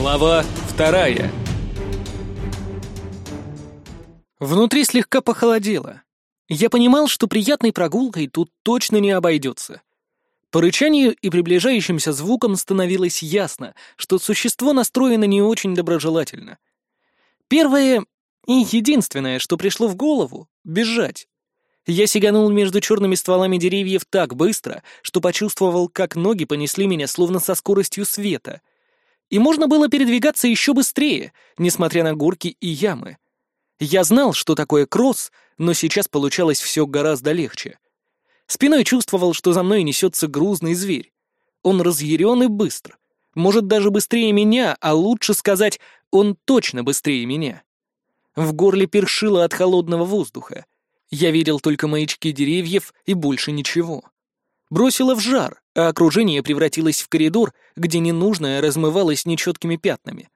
Глава вторая. Внутри слегка похолодело. Я понимал, что приятной прогулкой тут точно не обойдется. По рычанию и приближающимся звукам становилось ясно, что существо настроено не очень доброжелательно. Первое и единственное, что пришло в голову — бежать. Я сиганул между черными стволами деревьев так быстро, что почувствовал, как ноги понесли меня словно со скоростью света. И можно было передвигаться еще быстрее, несмотря на горки и ямы. Я знал, что такое кросс, но сейчас получалось все гораздо легче. Спиной чувствовал, что за мной несется грузный зверь. Он разъярен и быстр. Может, даже быстрее меня, а лучше сказать, он точно быстрее меня. В горле першило от холодного воздуха. Я видел только маячки деревьев и больше ничего. Бросило в жар, а окружение превратилось в коридор, где ненужное размывалось нечеткими пятнами.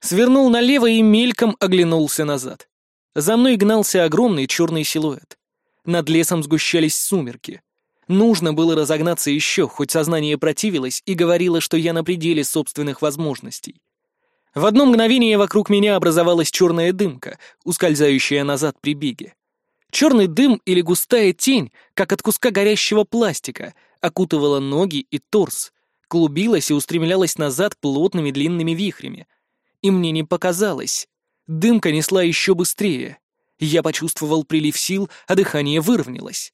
Свернул налево и мельком оглянулся назад. За мной гнался огромный черный силуэт. Над лесом сгущались сумерки. Нужно было разогнаться еще, хоть сознание противилось и говорило, что я на пределе собственных возможностей. В одно мгновение вокруг меня образовалась черная дымка, ускользающая назад при беге. Черный дым или густая тень, как от куска горящего пластика, окутывала ноги и торс, клубилась и устремлялась назад плотными длинными вихрями. И мне не показалось. Дымка несла еще быстрее. Я почувствовал прилив сил, а дыхание выровнялось.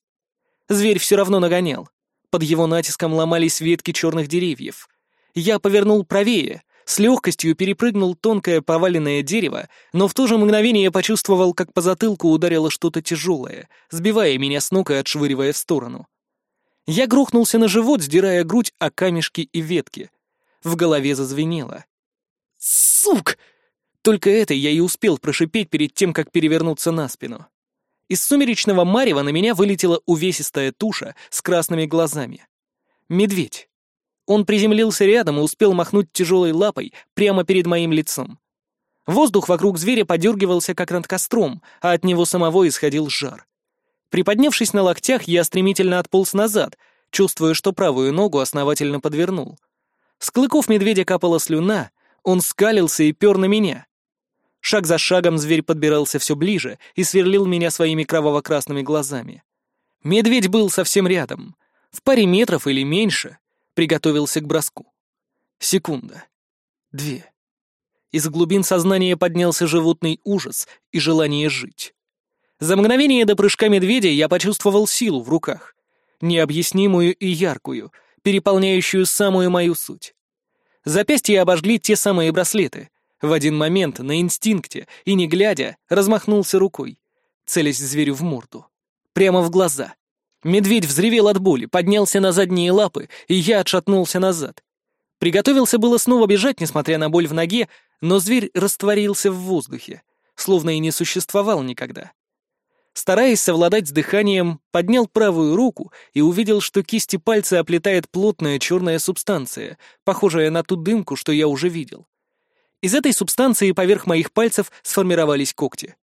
Зверь все равно нагонял. Под его натиском ломались ветки черных деревьев. Я повернул правее, с легкостью перепрыгнул тонкое поваленное дерево, но в то же мгновение почувствовал, как по затылку ударило что-то тяжелое, сбивая меня с ног и отшвыривая в сторону. Я грохнулся на живот, сдирая грудь о камешки и ветки. В голове зазвенело. «Сук!» Только это я и успел прошипеть перед тем, как перевернуться на спину. Из сумеречного марева на меня вылетела увесистая туша с красными глазами. Медведь. Он приземлился рядом и успел махнуть тяжелой лапой прямо перед моим лицом. Воздух вокруг зверя подергивался, как над костром, а от него самого исходил жар. Приподнявшись на локтях, я стремительно отполз назад, чувствуя, что правую ногу основательно подвернул. С клыков медведя капала слюна, он скалился и пер на меня. Шаг за шагом зверь подбирался все ближе и сверлил меня своими кроваво-красными глазами. Медведь был совсем рядом, в паре метров или меньше, приготовился к броску. Секунда. Две. Из глубин сознания поднялся животный ужас и желание жить. За мгновение до прыжка медведя я почувствовал силу в руках, необъяснимую и яркую, переполняющую самую мою суть. Запястья обожгли те самые браслеты — в один момент на инстинкте и не глядя размахнулся рукой, целясь зверю в морду. Прямо в глаза. Медведь взревел от боли, поднялся на задние лапы, и я отшатнулся назад. Приготовился было снова бежать, несмотря на боль в ноге, но зверь растворился в воздухе, словно и не существовал никогда. Стараясь совладать с дыханием, поднял правую руку и увидел, что кисти пальца оплетает плотная черная субстанция, похожая на ту дымку, что я уже видел. Из этой субстанции поверх моих пальцев сформировались когти.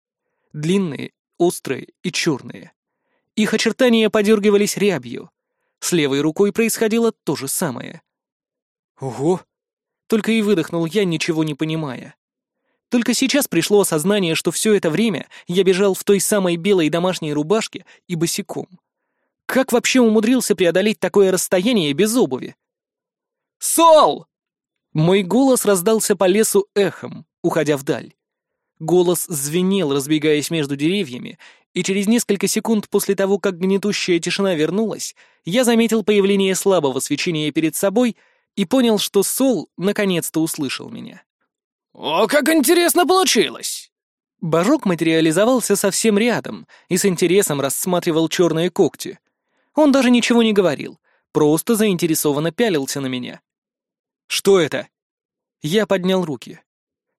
Длинные, острые и черные. Их очертания подергивались рябью. С левой рукой происходило то же самое. Ого! Только и выдохнул я, ничего не понимая. Только сейчас пришло осознание, что все это время я бежал в той самой белой домашней рубашке и босиком. Как вообще умудрился преодолеть такое расстояние без обуви? «Сол!» Мой голос раздался по лесу эхом, уходя вдаль. Голос звенел, разбегаясь между деревьями, и через несколько секунд после того, как гнетущая тишина вернулась, я заметил появление слабого свечения перед собой и понял, что Сол наконец-то услышал меня. «О, как интересно получилось!» Божок материализовался совсем рядом и с интересом рассматривал черные когти. Он даже ничего не говорил, просто заинтересованно пялился на меня. «Что это?» Я поднял руки.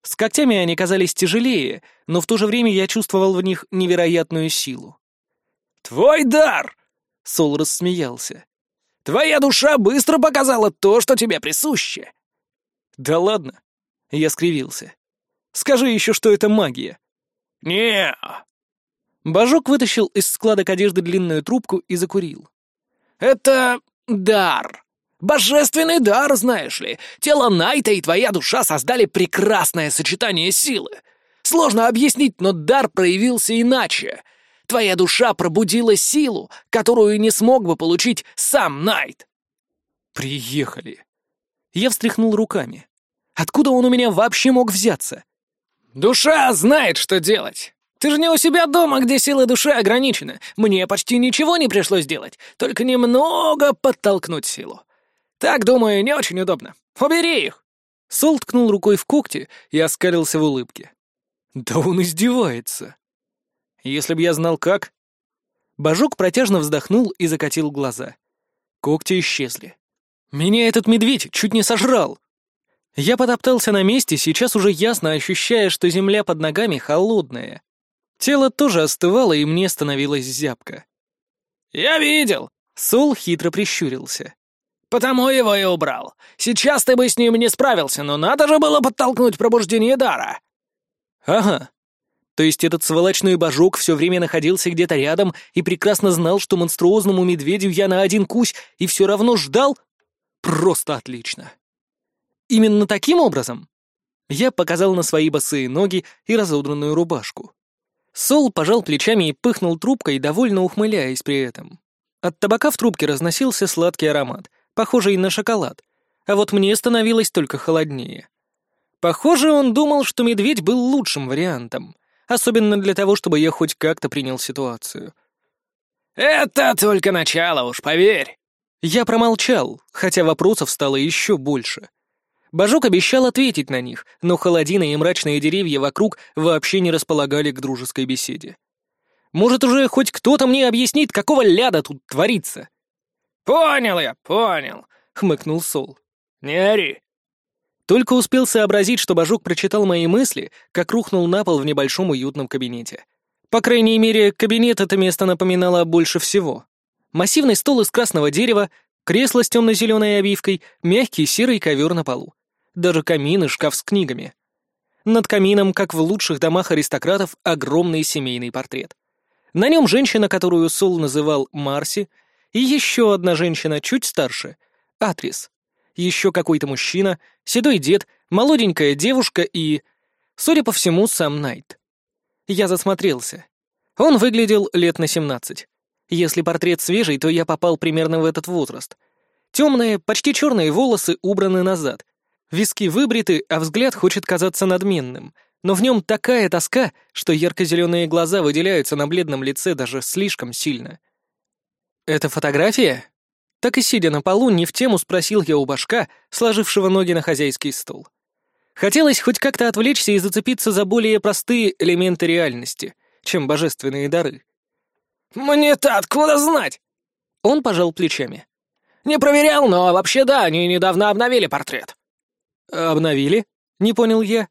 С когтями они казались тяжелее, но в то же время я чувствовал в них невероятную силу. «Твой дар!» — Сол рассмеялся. «Твоя душа быстро показала то, что тебе присуще!» «Да ладно!» — я скривился. «Скажи еще, что это магия!» не Божок вытащил из складок одежды длинную трубку и закурил. «Это дар!» Божественный дар, знаешь ли. Тело Найта и твоя душа создали прекрасное сочетание силы. Сложно объяснить, но дар проявился иначе. Твоя душа пробудила силу, которую не смог бы получить сам Найт. Приехали. Я встряхнул руками. Откуда он у меня вообще мог взяться? Душа знает, что делать. Ты же не у себя дома, где силы души ограничены. Мне почти ничего не пришлось делать, только немного подтолкнуть силу. Так, думаю, не очень удобно. Убери их!» Сол ткнул рукой в когти и оскалился в улыбке. «Да он издевается!» «Если б я знал как...» Божок протяжно вздохнул и закатил глаза. Когти исчезли. «Меня этот медведь чуть не сожрал!» Я потоптался на месте, сейчас уже ясно ощущая, что земля под ногами холодная. Тело тоже остывало, и мне становилось зябко. «Я видел!» — Сол хитро прищурился. «Потому его и убрал. Сейчас ты бы с ним не справился, но надо же было подтолкнуть пробуждение дара». «Ага. То есть этот сволочной божок все время находился где-то рядом и прекрасно знал, что монструозному медведю я на один кусь и все равно ждал? Просто отлично!» «Именно таким образом?» Я показал на свои босые ноги и разодранную рубашку. Сол пожал плечами и пыхнул трубкой, довольно ухмыляясь при этом. От табака в трубке разносился сладкий аромат, похожий на шоколад, а вот мне становилось только холоднее. Похоже, он думал, что медведь был лучшим вариантом, особенно для того, чтобы я хоть как-то принял ситуацию. «Это только начало, уж поверь!» Я промолчал, хотя вопросов стало еще больше. Божок обещал ответить на них, но холодина и мрачные деревья вокруг вообще не располагали к дружеской беседе. Может, уже хоть кто-то мне объяснит, какого ляда тут творится? «Понял я, понял», — хмыкнул Сол. «Не ори». Только успел сообразить, что Божок прочитал мои мысли, как рухнул на пол в небольшом уютном кабинете. По крайней мере, кабинет это место напоминало больше всего. Массивный стол из красного дерева, кресло с темно-зеленой обивкой, мягкий серый ковер на полу. Даже камин и шкаф с книгами. Над камином, как в лучших домах аристократов, огромный семейный портрет. На нем женщина, которую Сол называл Марси, и еще одна женщина, чуть старше, Атрис. Еще какой-то мужчина, седой дед, молоденькая девушка и, судя по всему, сам Найт. Я засмотрелся. Он выглядел лет на семнадцать. Если портрет свежий, то я попал примерно в этот возраст. Темные, почти черные волосы убраны назад. Виски выбриты, а взгляд хочет казаться надменным. Но в нем такая тоска, что ярко-зеленые глаза выделяются на бледном лице даже слишком сильно. «Это фотография?» Так и сидя на полу, не в тему спросил я у башка, сложившего ноги на хозяйский стол. Хотелось хоть как-то отвлечься и зацепиться за более простые элементы реальности, чем божественные дары. «Мне-то откуда знать?» Он пожал плечами. «Не проверял, но вообще да, они недавно обновили портрет». «Обновили?» — не понял я.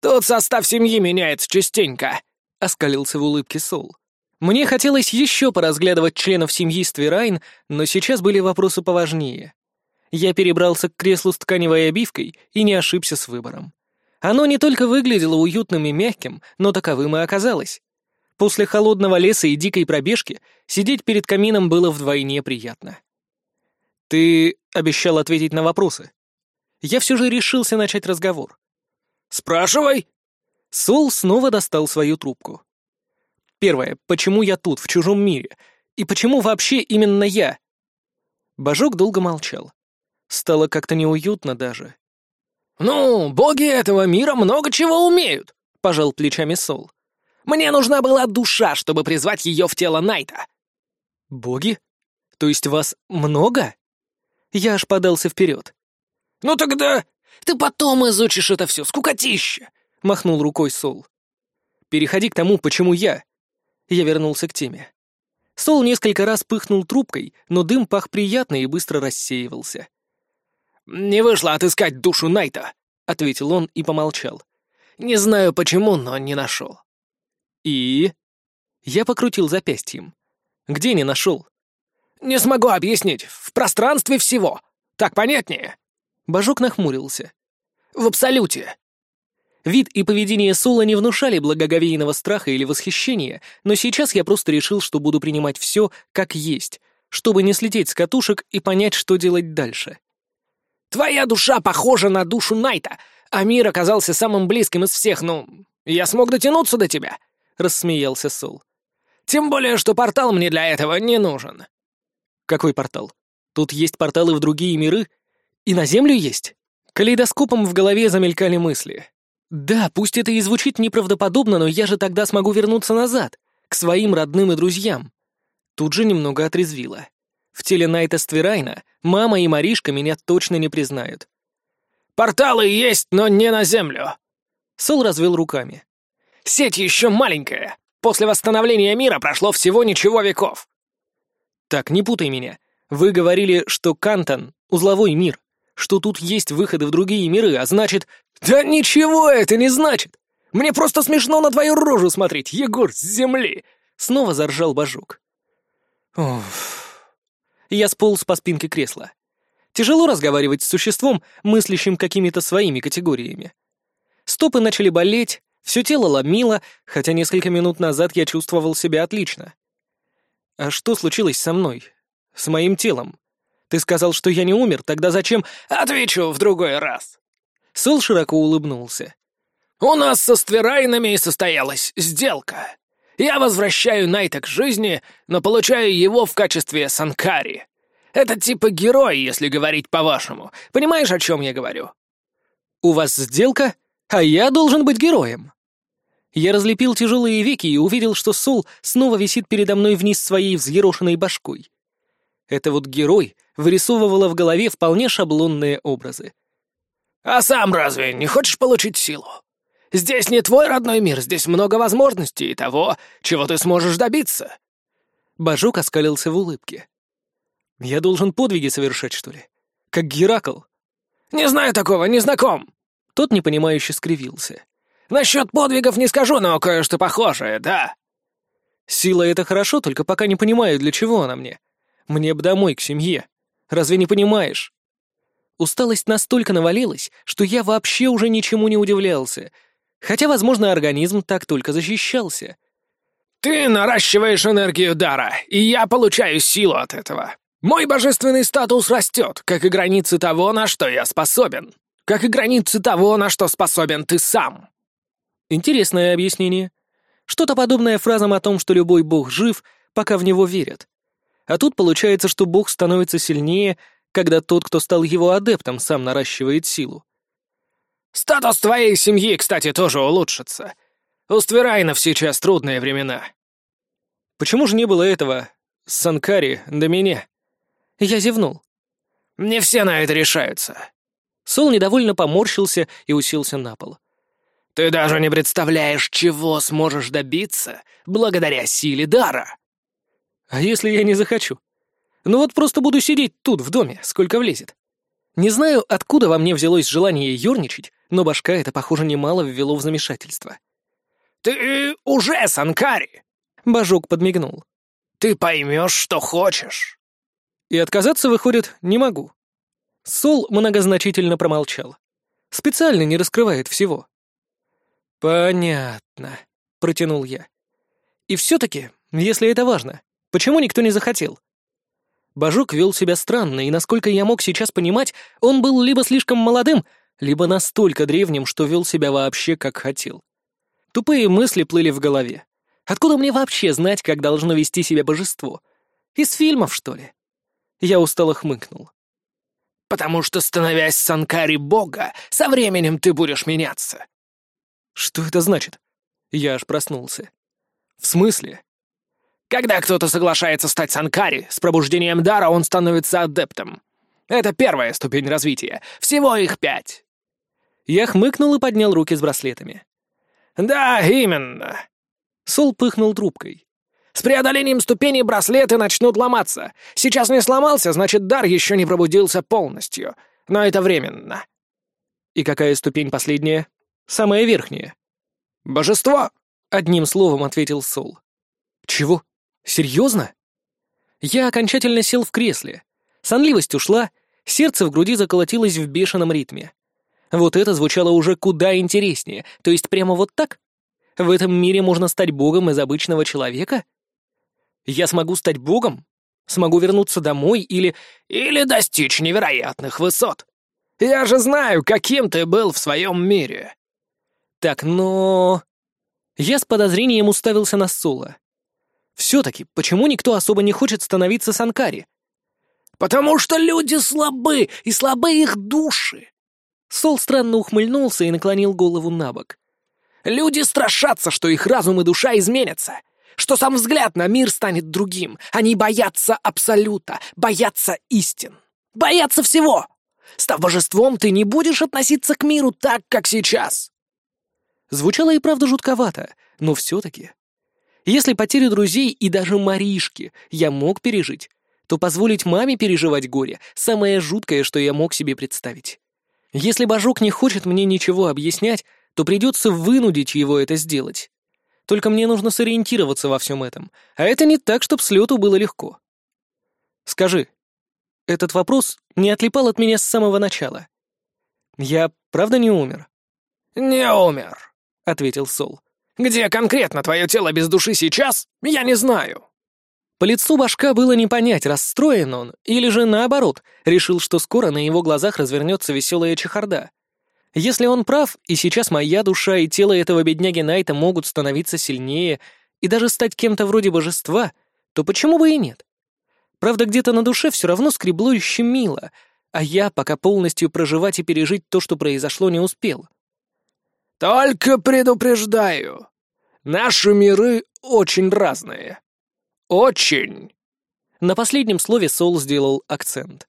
«Тут состав семьи меняется частенько», — оскалился в улыбке Сол. Мне хотелось еще поразглядывать членов семьи Ствирайн, но сейчас были вопросы поважнее. Я перебрался к креслу с тканевой обивкой и не ошибся с выбором. Оно не только выглядело уютным и мягким, но таковым и оказалось. После холодного леса и дикой пробежки сидеть перед камином было вдвойне приятно. «Ты обещал ответить на вопросы?» Я все же решился начать разговор. «Спрашивай!» Сол снова достал свою трубку. Первое, почему я тут, в чужом мире? И почему вообще именно я? Божок долго молчал. Стало как-то неуютно даже. «Ну, боги этого мира много чего умеют», — пожал плечами Сол. «Мне нужна была душа, чтобы призвать ее в тело Найта». «Боги? То есть вас много?» Я аж подался вперед. «Ну тогда ты потом изучишь это все, скукотища!» — махнул рукой Сол. «Переходи к тому, почему я. Я вернулся к теме. Сол несколько раз пыхнул трубкой, но дым пах приятно и быстро рассеивался. «Не вышло отыскать душу Найта», — ответил он и помолчал. «Не знаю почему, но не нашел». «И?» Я покрутил запястьем. «Где не нашел?» «Не смогу объяснить. В пространстве всего. Так понятнее?» Божок нахмурился. «В абсолюте. Вид и поведение Сола не внушали благоговейного страха или восхищения, но сейчас я просто решил, что буду принимать все как есть, чтобы не слететь с катушек и понять, что делать дальше. «Твоя душа похожа на душу Найта, а мир оказался самым близким из всех, ну, я смог дотянуться до тебя», — рассмеялся Сол. «Тем более, что портал мне для этого не нужен». «Какой портал? Тут есть порталы в другие миры? И на Землю есть?» Калейдоскопом в голове замелькали мысли. «Да, пусть это и звучит неправдоподобно, но я же тогда смогу вернуться назад, к своим родным и друзьям». Тут же немного отрезвило. В теле Найта Стверайна мама и Маришка меня точно не признают. «Порталы есть, но не на Землю!» Сол развел руками. «Сеть еще маленькая. После восстановления мира прошло всего ничего веков». «Так, не путай меня. Вы говорили, что Кантон — узловой мир что тут есть выходы в другие миры, а значит... Да ничего это не значит! Мне просто смешно на твою рожу смотреть, Егор, с земли!» Снова заржал Бажук. Уф. Я сполз по спинке кресла. Тяжело разговаривать с существом, мыслящим какими-то своими категориями. Стопы начали болеть, все тело ломило, хотя несколько минут назад я чувствовал себя отлично. А что случилось со мной? С моим телом? Ты сказал, что я не умер, тогда зачем...» «Отвечу в другой раз». Сол широко улыбнулся. «У нас со Стверайнами состоялась сделка. Я возвращаю Найта к жизни, но получаю его в качестве Санкари. Это типа герой, если говорить по-вашему. Понимаешь, о чем я говорю?» «У вас сделка, а я должен быть героем». Я разлепил тяжелые веки и увидел, что Сол снова висит передо мной вниз своей взъерошенной башкой. Это вот герой вырисовывала в голове вполне шаблонные образы. «А сам разве не хочешь получить силу? Здесь не твой родной мир, здесь много возможностей и того, чего ты сможешь добиться». Бажук оскалился в улыбке. «Я должен подвиги совершать, что ли? Как Геракл?» «Не знаю такого, не знаком!» Тот непонимающе скривился. «Насчет подвигов не скажу, но кое-что похожее, да». «Сила — это хорошо, только пока не понимаю, для чего она мне. Мне бы домой, к семье. Разве не понимаешь? Усталость настолько навалилась, что я вообще уже ничему не удивлялся. Хотя, возможно, организм так только защищался. «Ты наращиваешь энергию дара, и я получаю силу от этого. Мой божественный статус растет, как и границы того, на что я способен. Как и границы того, на что способен ты сам». Интересное объяснение. Что-то подобное фразам о том, что любой бог жив, пока в него верят. А тут получается, что бог становится сильнее, когда тот, кто стал его адептом, сам наращивает силу. «Статус твоей семьи, кстати, тоже улучшится. У Стверайнов сейчас трудные времена». «Почему же не было этого Санкари до меня?» Я зевнул. «Не все на это решаются». Сол недовольно поморщился и уселся на пол. «Ты даже не представляешь, чего сможешь добиться благодаря силе дара». А если я не захочу? Ну вот просто буду сидеть тут, в доме, сколько влезет. Не знаю, откуда во мне взялось желание ерничать, но башка это, похоже, немало ввело в замешательство. «Ты уже Санкари!» — Бажок подмигнул. «Ты поймешь, что хочешь!» И отказаться, выходит, не могу. Сол многозначительно промолчал. Специально не раскрывает всего. «Понятно», — протянул я. «И все-таки, если это важно, Почему никто не захотел? Бажук вел себя странно, и, насколько я мог сейчас понимать, он был либо слишком молодым, либо настолько древним, что вел себя вообще как хотел. Тупые мысли плыли в голове. Откуда мне вообще знать, как должно вести себя божество? Из фильмов, что ли? Я устало хмыкнул. «Потому что, становясь Санкари бога, со временем ты будешь меняться». «Что это значит?» Я аж проснулся. «В смысле?» Когда кто-то соглашается стать санкари, с пробуждением дара он становится адептом. Это первая ступень развития. Всего их пять. Я хмыкнул и поднял руки с браслетами. «Да, именно». Сол пыхнул трубкой. «С преодолением ступеней браслеты начнут ломаться. Сейчас не сломался, значит, дар еще не пробудился полностью. Но это временно». «И какая ступень последняя? Самая верхняя?» «Божество!» — одним словом ответил Сол. «Чего?» Серьезно? Я окончательно сел в кресле. Сонливость ушла, сердце в груди заколотилось в бешеном ритме. Вот это звучало уже куда интереснее, то есть прямо вот так? В этом мире можно стать богом из обычного человека? Я смогу стать богом? Смогу вернуться домой или... Или достичь невероятных высот. Я же знаю, каким ты был в своем мире. Так, но... Я с подозрением уставился на Соло. Все-таки, почему никто особо не хочет становиться Санкари? Потому что люди слабы, и слабы их души. Сол странно ухмыльнулся и наклонил голову на бок. Люди страшатся, что их разум и душа изменятся, что сам взгляд на мир станет другим. Они боятся абсолюта, боятся истин, боятся всего. Став божеством, ты не будешь относиться к миру так, как сейчас. Звучало и правда жутковато, но все-таки. Если потерю друзей и даже Маришки я мог пережить, то позволить маме переживать горе — самое жуткое, что я мог себе представить. Если Божок не хочет мне ничего объяснять, то придется вынудить его это сделать. Только мне нужно сориентироваться во всем этом, а это не так, чтобы с лету было легко. Скажи, этот вопрос не отлипал от меня с самого начала. Я правда не умер? «Не умер», — ответил Сол. «Где конкретно твое тело без души сейчас, я не знаю». По лицу башка было не понять, расстроен он, или же наоборот, решил, что скоро на его глазах развернется веселая чехарда. Если он прав, и сейчас моя душа и тело этого бедняги Найта могут становиться сильнее и даже стать кем-то вроде божества, то почему бы и нет? Правда, где-то на душе все равно скребло и щемило, а я пока полностью проживать и пережить то, что произошло, не успел. «Только предупреждаю, наши миры очень разные. Очень!» На последнем слове Сол сделал акцент.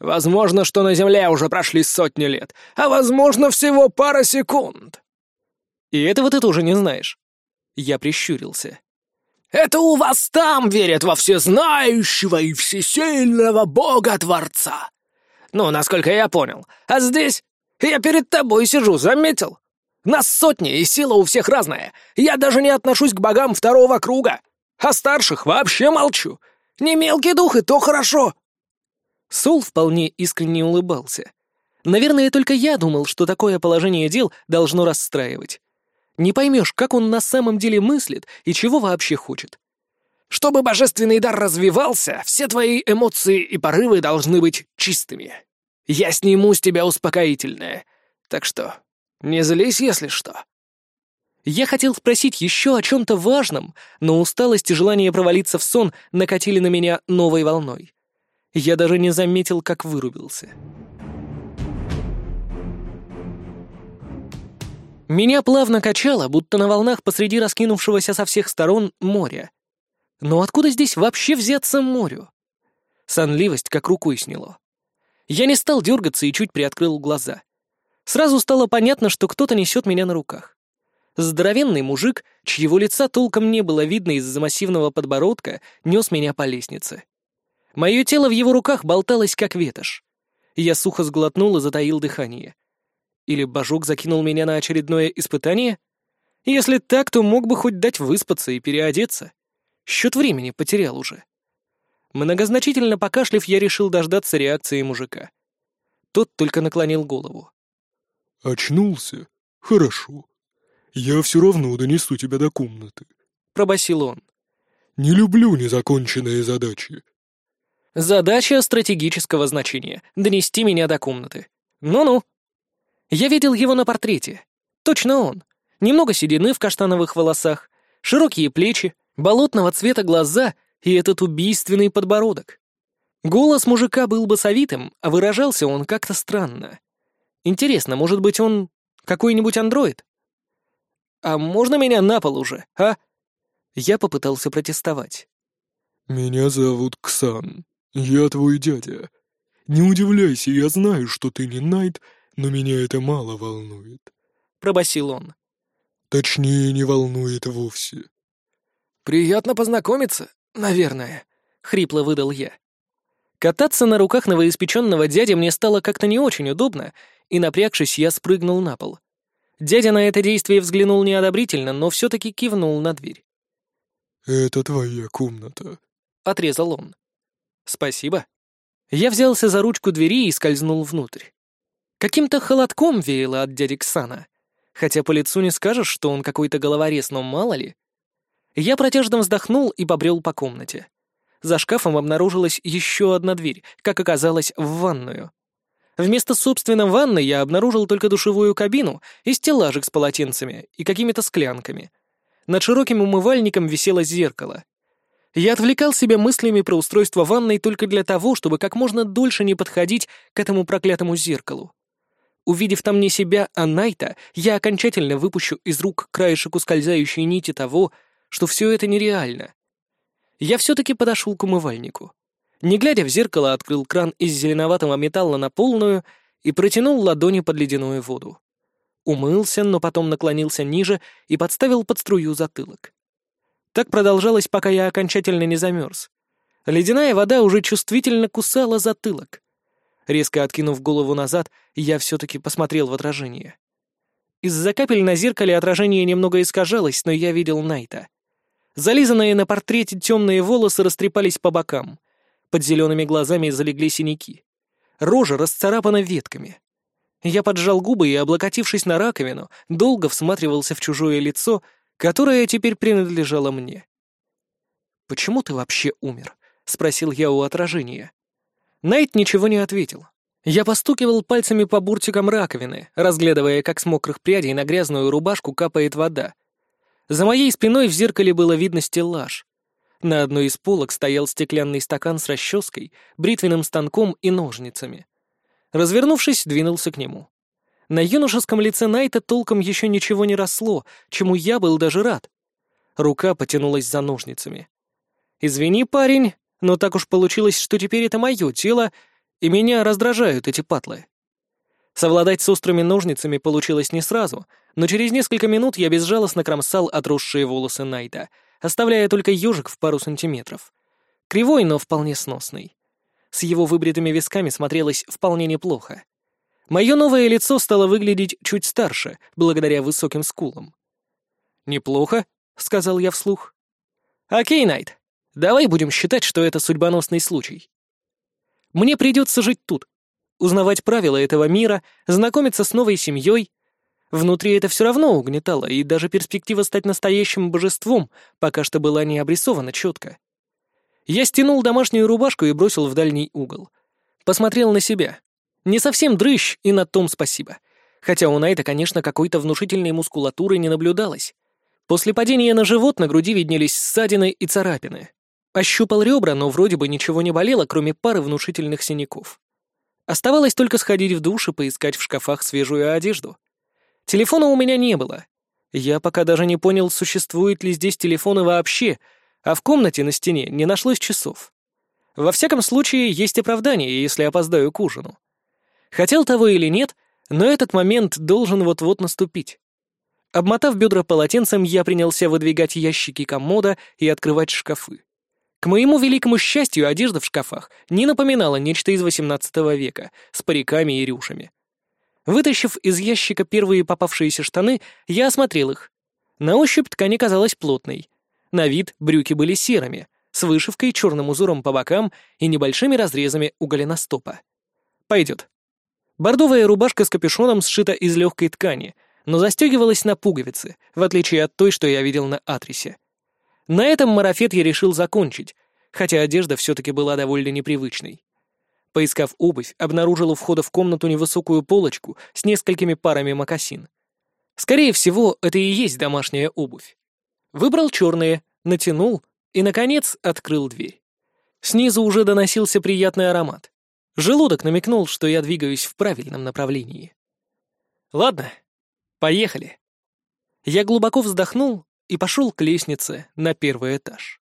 Возможно, что на Земле уже прошли сотни лет, а возможно, всего пара секунд. И этого ты тоже не знаешь. Я прищурился. Это у вас там верят во всезнающего и всесильного Бога-творца. Ну, насколько я понял. А здесь я перед тобой сижу, заметил? Нас сотни, и сила у всех разная. Я даже не отношусь к богам второго круга. А старших вообще молчу. Не мелкий дух, и то хорошо. Сол вполне искренне улыбался. Наверное, только я думал, что такое положение дел должно расстраивать. Не поймешь, как он на самом деле мыслит и чего вообще хочет. Чтобы божественный дар развивался, все твои эмоции и порывы должны быть чистыми. Я сниму с тебя успокоительное. Так что не злись, если что. Я хотел спросить еще о чем-то важном, но усталость и желание провалиться в сон накатили на меня новой волной. Я даже не заметил, как вырубился. Меня плавно качало, будто на волнах посреди раскинувшегося со всех сторон моря. Но откуда здесь вообще взяться морю? Сонливость как рукой сняло. Я не стал дергаться и чуть приоткрыл глаза. Сразу стало понятно, что кто-то несет меня на руках. Здоровенный мужик, чьего лица толком не было видно из-за массивного подбородка, нес меня по лестнице. Мое тело в его руках болталось, как ветошь. Я сухо сглотнул и затаил дыхание. Или Бажук закинул меня на очередное испытание? Если так, то мог бы хоть дать выспаться и переодеться. Счет времени потерял уже. Многозначительно покашлив, я решил дождаться реакции мужика. Тот только наклонил голову. «Очнулся? Хорошо. Я все равно донесу тебя до комнаты», — пробасил он. «Не люблю незаконченные задачи. Задача стратегического значения — донести меня до комнаты. Ну-ну. Я видел его на портрете. Точно он. Немного седины в каштановых волосах, широкие плечи, болотного цвета глаза и этот убийственный подбородок. Голос мужика был басовитым, а выражался он как-то странно. Интересно, может быть, он какой-нибудь андроид? А можно меня на пол уже, а? Я попытался протестовать. «Меня зовут Ксан», «Я твой дядя. Не удивляйся, я знаю, что ты не Найт, но меня это мало волнует», — пробасил он. «Точнее, не волнует вовсе». «Приятно познакомиться, наверное», — хрипло выдал я. Кататься на руках новоиспеченного дяди мне стало как-то не очень удобно, и, напрягшись, я спрыгнул на пол. Дядя на это действие взглянул неодобрительно, но все-таки кивнул на дверь. «Это твоя комната», — отрезал он. «Спасибо». Я взялся за ручку двери и скользнул внутрь. Каким-то холодком веяло от дяди Ксана. Хотя по лицу не скажешь, что он какой-то головорез, но мало ли. Я протяжно вздохнул и побрел по комнате. За шкафом обнаружилась еще одна дверь, как оказалось, в ванную. Вместо, собственно, ванны я обнаружил только душевую кабину и стеллажик с полотенцами и какими-то склянками. Над широким умывальником висело зеркало. Я отвлекал себя мыслями про устройство ванной только для того, чтобы как можно дольше не подходить к этому проклятому зеркалу. Увидев там не себя, а Найта, я окончательно выпущу из рук краешек ускользающей нити того, что все это нереально. Я все-таки подошел к умывальнику. Не глядя в зеркало, открыл кран из зеленоватого металла на полную и протянул ладони под ледяную воду. Умылся, но потом наклонился ниже и подставил под струю затылок. Так продолжалось, пока я окончательно не замерз. Ледяная вода уже чувствительно кусала затылок. Резко откинув голову назад, я все-таки посмотрел в отражение. Из-за капель на зеркале отражение немного искажалось, но я видел Найта. Зализанные на портрете темные волосы растрепались по бокам. Под зелеными глазами залегли синяки. Рожа расцарапана ветками. Я поджал губы и, облокотившись на раковину, долго всматривался в чужое лицо, которое теперь принадлежало мне. «Почему ты вообще умер?» — спросил я у отражения. Найт ничего не ответил. Я постукивал пальцами по буртикам раковины, разглядывая, как с мокрых прядей на грязную рубашку капает вода. За моей спиной в зеркале было видно стеллаж. На одной из полок стоял стеклянный стакан с расческой, бритвенным станком и ножницами. Развернувшись, двинулся к нему. На юношеском лице Найта толком еще ничего не росло, чему я был даже рад. Рука потянулась за ножницами. «Извини, парень, но так уж получилось, что теперь это мое тело, и меня раздражают эти патлы. Совладать с острыми ножницами получилось не сразу, но через несколько минут я безжалостно кромсал отросшие волосы Найта, оставляя только ежик в пару сантиметров. Кривой, но вполне сносный. С его выбритыми висками смотрелось вполне неплохо. Мое новое лицо стало выглядеть чуть старше, благодаря высоким скулам. «Неплохо», — сказал я вслух. «Окей, Найт, давай будем считать, что это судьбоносный случай. Мне придется жить тут, узнавать правила этого мира, знакомиться с новой семьей. Внутри это все равно угнетало, и даже перспектива стать настоящим божеством пока что была не обрисована четко. Я стянул домашнюю рубашку и бросил в дальний угол. Посмотрел на себя. Не совсем дрыщ, и на том спасибо. Хотя у Найта, конечно, какой-то внушительной мускулатуры не наблюдалось. После падения на живот на груди виднелись ссадины и царапины. Ощупал ребра, но вроде бы ничего не болело, кроме пары внушительных синяков. Оставалось только сходить в душ и поискать в шкафах свежую одежду. Телефона у меня не было. Я пока даже не понял, существуют ли здесь телефоны вообще, а в комнате на стене не нашлось часов. Во всяком случае, есть оправдание, если опоздаю к ужину. Хотел того или нет, но этот момент должен вот-вот наступить. Обмотав бедра полотенцем, я принялся выдвигать ящики комода и открывать шкафы. К моему великому счастью, одежда в шкафах не напоминала нечто из XVIII века с париками и рюшами. Вытащив из ящика первые попавшиеся штаны, я осмотрел их. На ощупь ткань казалась плотной. На вид брюки были серыми, с вышивкой, черным узором по бокам и небольшими разрезами у голеностопа. Пойдет. Бордовая рубашка с капюшоном сшита из легкой ткани, но застегивалась на пуговицы, в отличие от той, что я видел на адресе. На этом марафет я решил закончить, хотя одежда все-таки была довольно непривычной. Поискав обувь, обнаружил у входа в комнату невысокую полочку с несколькими парами мокасин. Скорее всего, это и есть домашняя обувь. Выбрал черные, натянул и, наконец, открыл дверь. Снизу уже доносился приятный аромат. Желудок намекнул, что я двигаюсь в правильном направлении. Ладно, поехали. Я глубоко вздохнул и пошел к лестнице на первый этаж.